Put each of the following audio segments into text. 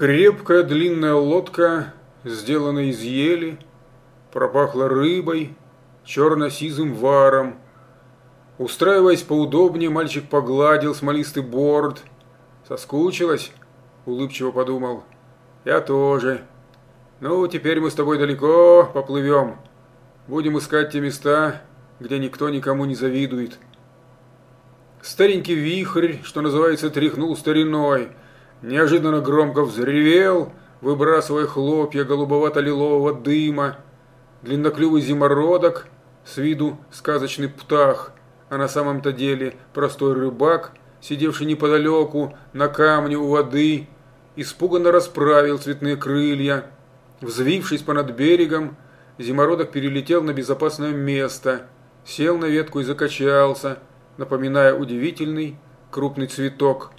Крепкая длинная лодка, сделанная из ели, пропахла рыбой, черно-сизым варом. Устраиваясь поудобнее, мальчик погладил смолистый борт. «Соскучилась?» – улыбчиво подумал. «Я тоже. Ну, теперь мы с тобой далеко поплывем. Будем искать те места, где никто никому не завидует». Старенький вихрь, что называется, тряхнул стариной – неожиданно громко взревел, выбрасывая хлопья голубовато-лилового дыма. Длинноклювый зимородок, с виду сказочный птах, а на самом-то деле простой рыбак, сидевший неподалеку на камне у воды, испуганно расправил цветные крылья. Взвившись понад берегом, зимородок перелетел на безопасное место, сел на ветку и закачался, напоминая удивительный крупный цветок –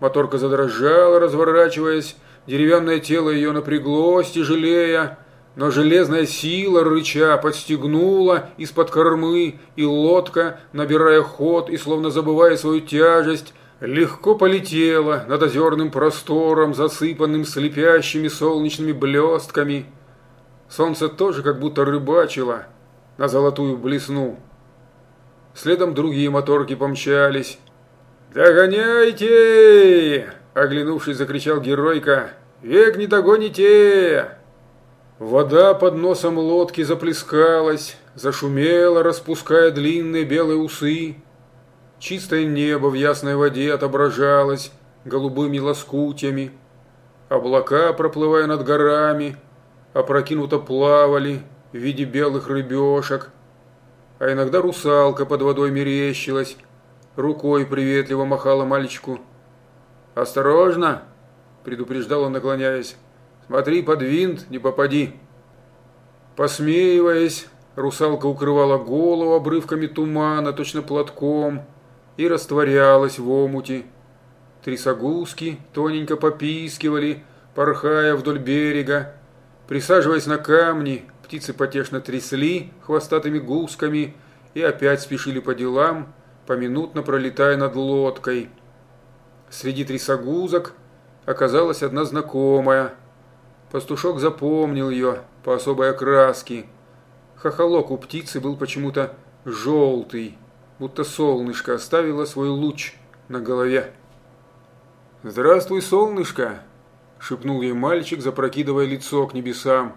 Моторка задрожала, разворачиваясь, деревянное тело ее напряглось, тяжелея, но железная сила, рыча, подстегнула из-под кормы, и лодка, набирая ход и словно забывая свою тяжесть, легко полетела над озерным простором, засыпанным слепящими солнечными блестками. Солнце тоже как будто рыбачило на золотую блесну. Следом другие моторки помчались, «Догоняйте!» – оглянувшись, закричал геройка. «Век не догоните!» Вода под носом лодки заплескалась, зашумела, распуская длинные белые усы. Чистое небо в ясной воде отображалось голубыми лоскутями. Облака, проплывая над горами, опрокинуто плавали в виде белых рыбешек, а иногда русалка под водой мерещилась, рукой приветливо махала мальчику. «Осторожно!» – предупреждал он, наклоняясь. «Смотри, под винт, не попади!» Посмеиваясь, русалка укрывала голову обрывками тумана, точно платком, и растворялась в омуте. Трясогузки тоненько попискивали, порхая вдоль берега. Присаживаясь на камни, птицы потешно трясли хвостатыми гусками и опять спешили по делам, поминутно пролетая над лодкой. Среди трясогузок оказалась одна знакомая. Пастушок запомнил ее по особой окраске. Хохолок у птицы был почему-то желтый, будто солнышко оставило свой луч на голове. «Здравствуй, солнышко!» – шепнул ей мальчик, запрокидывая лицо к небесам.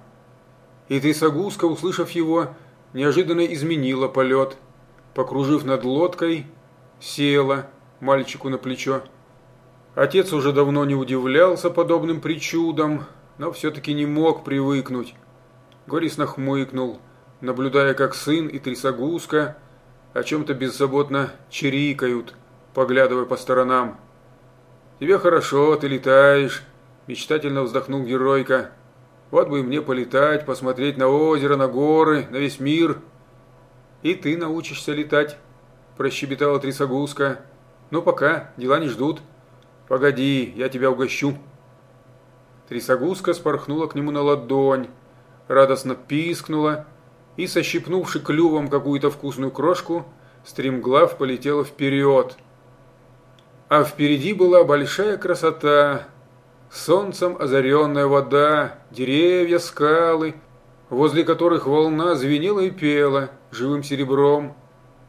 И трясогузка, услышав его, неожиданно изменила полет – покружив над лодкой, села мальчику на плечо. Отец уже давно не удивлялся подобным причудам, но все-таки не мог привыкнуть. Горестно хмыкнул, наблюдая, как сын и трясогузка о чем-то беззаботно чирикают, поглядывая по сторонам. «Тебе хорошо, ты летаешь», – мечтательно вздохнул геройка. «Вот бы и мне полетать, посмотреть на озеро, на горы, на весь мир». «И ты научишься летать», – прощебетала трясогузка. «Ну пока, дела не ждут. Погоди, я тебя угощу». Трясогузка спорхнула к нему на ладонь, радостно пискнула и, сощипнувши клювом какую-то вкусную крошку, стремглав полетела вперед. А впереди была большая красота, солнцем озаренная вода, деревья, скалы – возле которых волна звенела и пела живым серебром.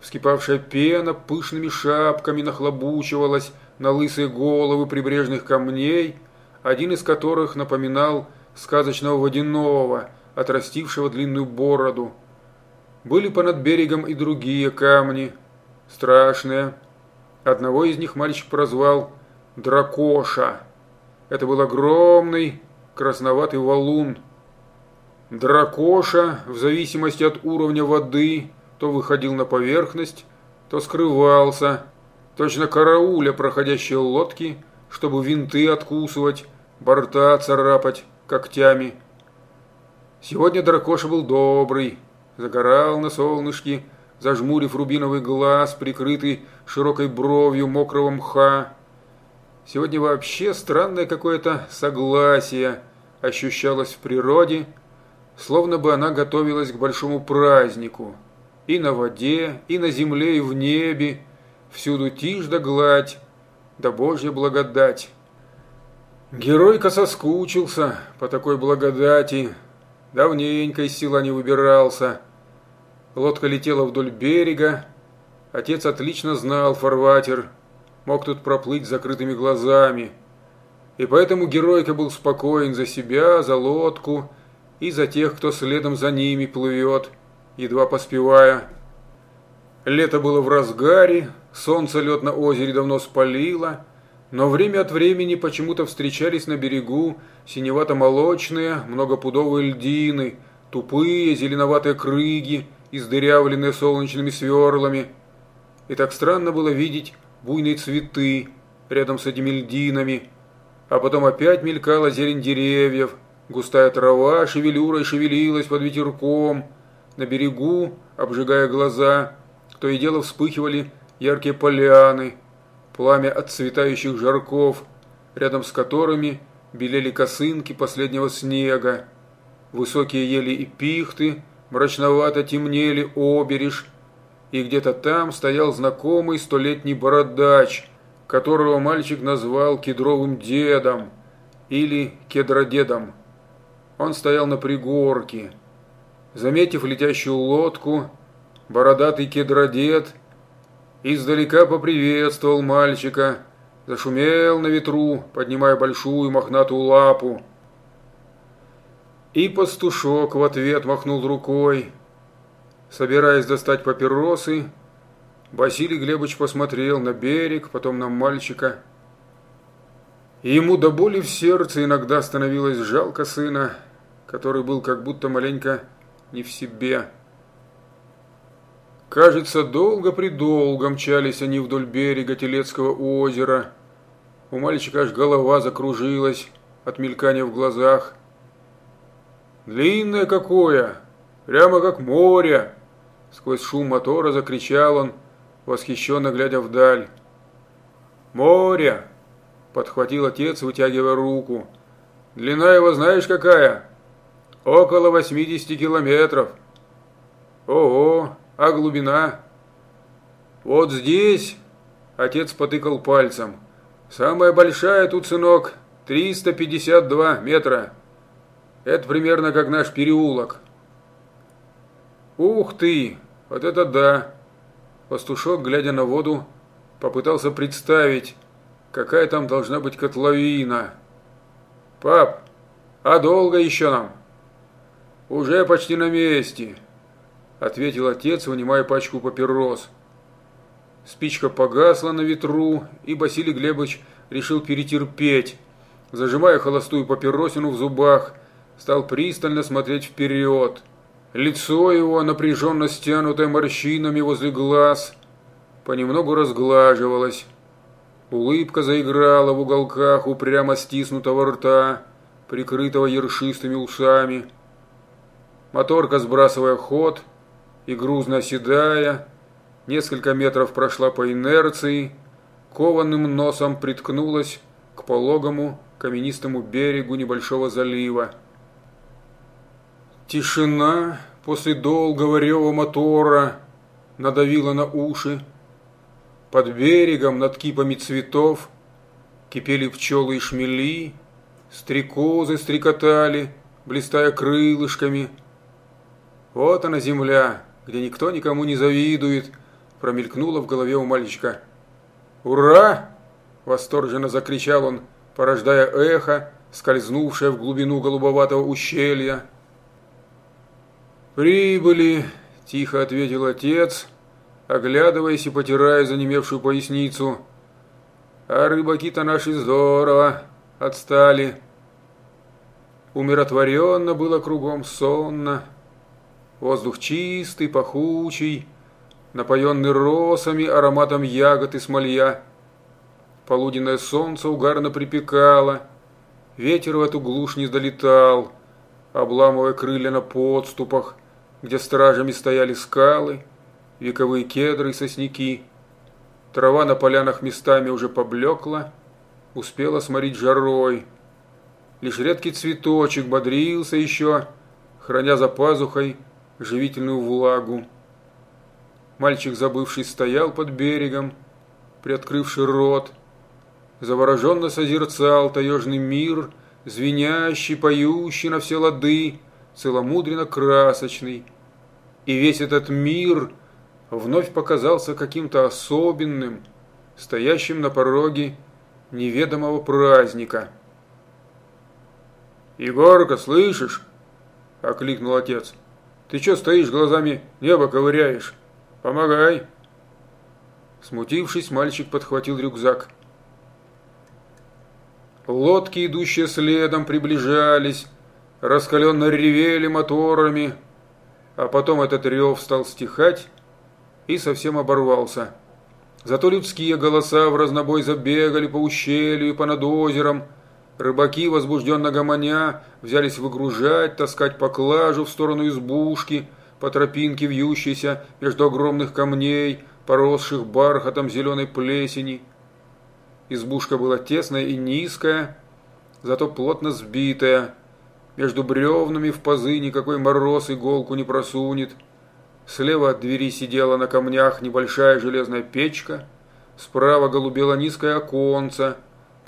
Вскипавшая пена пышными шапками нахлобучивалась на лысые головы прибрежных камней, один из которых напоминал сказочного водяного, отрастившего длинную бороду. Были понад берегом и другие камни, страшные. Одного из них мальчик прозвал Дракоша. Это был огромный красноватый валун – Дракоша, в зависимости от уровня воды, то выходил на поверхность, то скрывался, точно карауля проходящие лодки, чтобы винты откусывать, борта царапать когтями. Сегодня Дракоша был добрый, загорал на солнышке, зажмурив рубиновый глаз, прикрытый широкой бровью мокрого мха. Сегодня вообще странное какое-то согласие ощущалось в природе, словно бы она готовилась к большому празднику. И на воде, и на земле, и в небе, всюду тишь да гладь, да Божья благодать. Геройка соскучился по такой благодати, давненько из села не выбирался. Лодка летела вдоль берега, отец отлично знал фарватер, мог тут проплыть с закрытыми глазами. И поэтому Геройка был спокоен за себя, за лодку и за тех, кто следом за ними плывет, едва поспевая. Лето было в разгаре, солнце лед на озере давно спалило – но время от времени почему-то встречались на берегу синевато-молочные, многопудовые льдины, тупые зеленоватые крыги, издырявленные солнечными сверлами. И так странно было видеть буйные цветы рядом с этими льдинами, а потом опять мелькала зелень деревьев, густая трава шевелюрой шевелилась под ветерком, на берегу, обжигая глаза, то и дело вспыхивали яркие поляны – пламя отцветающих жарков, рядом с которыми белели косынки последнего снега. Высокие ели и пихты мрачновато темнели обережь, и где-то там стоял знакомый столетний бородач, которого мальчик назвал кедровым дедом или кедродедом. Он стоял на пригорке. Заметив летящую лодку, бородатый кедродед Издалека поприветствовал мальчика, зашумел на ветру, поднимая большую мохнатую лапу. И пастушок в ответ махнул рукой. Собираясь достать папиросы, Василий Глебович посмотрел на берег, потом на мальчика. И ему до боли в сердце иногда становилось жалко сына, который был как будто маленько не в себе. Кажется, долго-предолго мчались они вдоль берега Телецкого озера. У мальчика аж голова закружилась от мелькания в глазах. «Длинное какое! Прямо как море!» Сквозь шум мотора закричал он, восхищенно глядя вдаль. «Море!» – подхватил отец, вытягивая руку. «Длина его знаешь какая? Около 80 километров!» «Ого! А глубина? Вот здесь, отец потыкал пальцем. Самая большая тут, сынок, 352 метра. Это примерно как наш переулок. Ух ты, вот это да. Пастушок, глядя на воду, попытался представить, какая там должна быть котловина. Пап, а долго еще нам? Уже почти на месте ответил отец, вынимая пачку папирос. Спичка погасла на ветру, и Василий Глебович решил перетерпеть. Зажимая холостую папиросину в зубах, стал пристально смотреть вперед. Лицо его, напряженно стянутое морщинами возле глаз, понемногу разглаживалось. Улыбка заиграла в уголках упрямо стиснутого рта, прикрытого ершистыми усами. Моторка, сбрасывая ход, и грузно оседая, несколько метров прошла по инерции, кованым носом приткнулась к пологому каменистому берегу небольшого залива. Тишина после долгого рева мотора надавила на уши. Под берегом над кипами цветов кипели пчелы и шмели, стрекозы стрекотали, блистая крылышками. Вот она земля, где никто никому не завидует, промелькнуло в голове у мальчика. «Ура!» – восторженно закричал он, порождая эхо, скользнувшее в глубину голубоватого ущелья. «Прибыли!» – тихо ответил отец, оглядываясь и потирая занемевшую поясницу. «А рыбаки-то наши здорово отстали!» Умиротворенно было кругом сонно. Воздух чистый, пахучий, напоенный росами, ароматом ягод и смолья. Полуденное солнце угарно припекало, ветер в эту глушь не долетал, обламывая крылья на подступах, где стражами стояли скалы, вековые кедры и сосняки. Трава на полянах местами уже поблекла, успела сморить жарой. Лишь редкий цветочек бодрился еще, храня за пазухой живительную влагу. Мальчик, забывший, стоял под берегом, приоткрывший рот. завороженно созерцал таежный мир, звенящий, поющий на все лады, целомудренно красочный. И весь этот мир вновь показался каким-то особенным, стоящим на пороге неведомого праздника. «Егорка, слышишь?» – окликнул отец. «Ты что стоишь, глазами небо ковыряешь? Помогай!» Смутившись, мальчик подхватил рюкзак. Лодки, идущие следом, приближались, раскаленно ревели моторами, а потом этот рев стал стихать и совсем оборвался. Зато людские голоса в разнобой забегали по ущелью и по над озером. Рыбаки, возбужденно гомоня, взялись выгружать, таскать поклажу в сторону избушки, по тропинке вьющейся между огромных камней, поросших бархатом зеленой плесени. Избушка была тесная и низкая, зато плотно сбитая. Между бревнами в пазы никакой мороз иголку не просунет. Слева от двери сидела на камнях небольшая железная печка, справа голубело низкое оконце,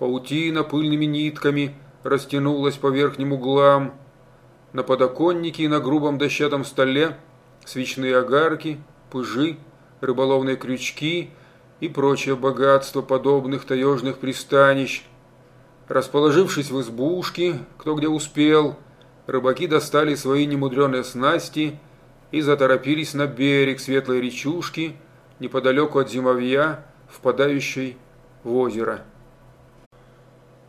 паутина пыльными нитками растянулась по верхним углам. На подоконнике и на грубом дощатом столе свечные огарки, пыжи, рыболовные крючки и прочее богатство подобных таежных пристанищ. Расположившись в избушке, кто где успел, рыбаки достали свои немудреные снасти и заторопились на берег светлой речушки неподалеку от зимовья, впадающей в озеро.